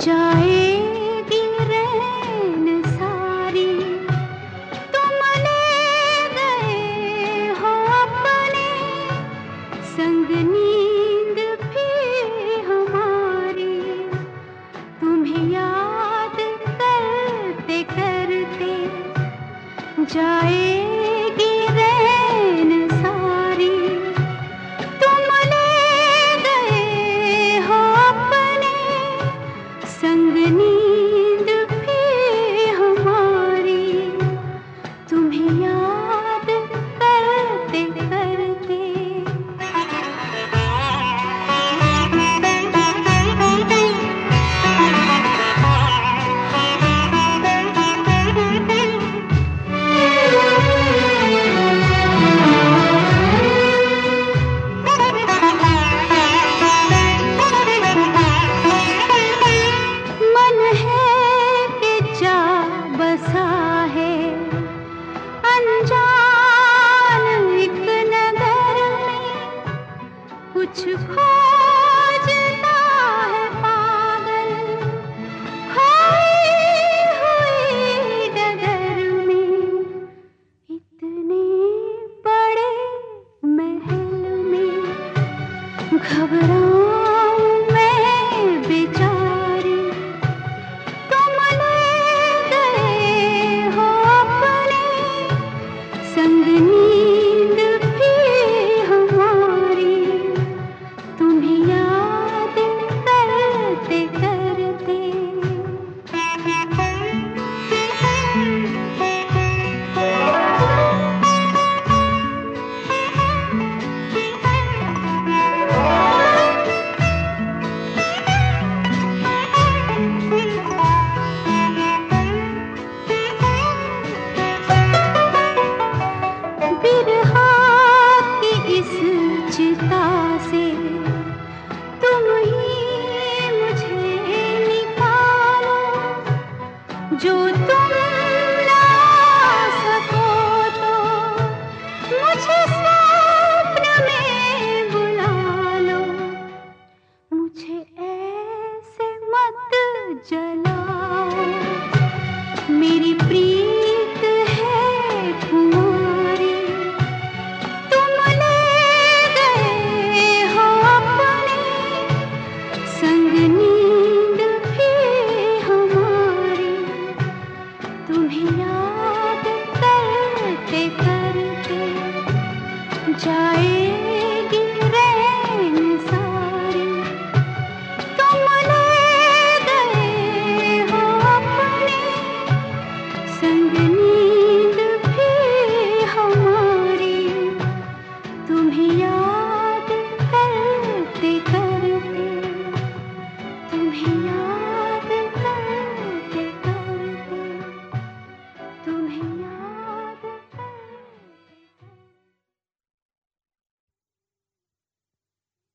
जाएगी सारी। संग नींद हमारी। तुम्हें याद करते करते जाए घबरा जाए